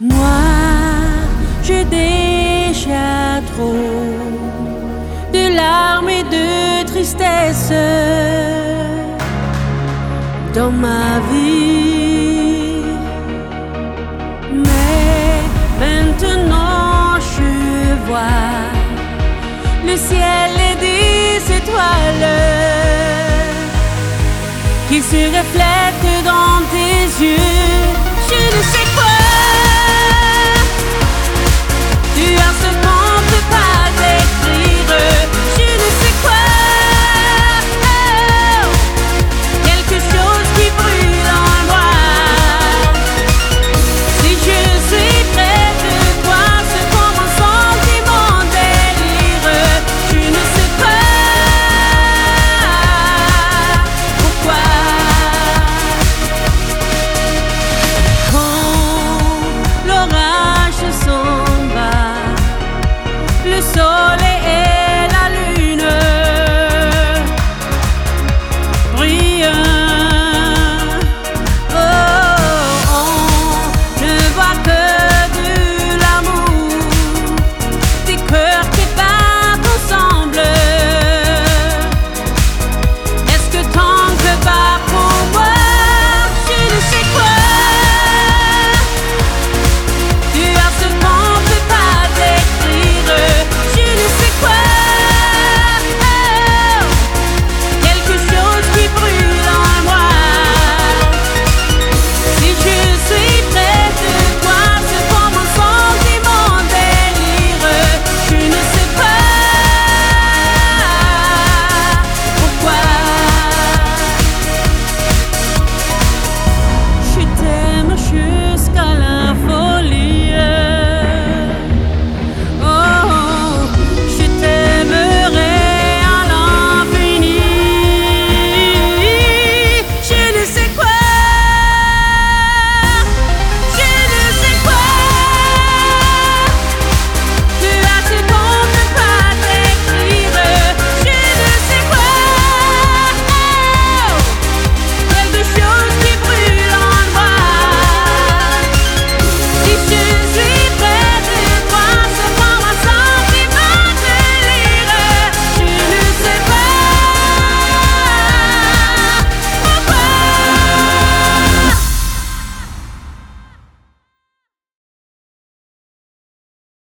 Moi, j'ai déjà trop de larmes et de tristesse dans ma vie. Mais maintenant je vois le ciel et des étoiles qui se reflètent dans tes yeux.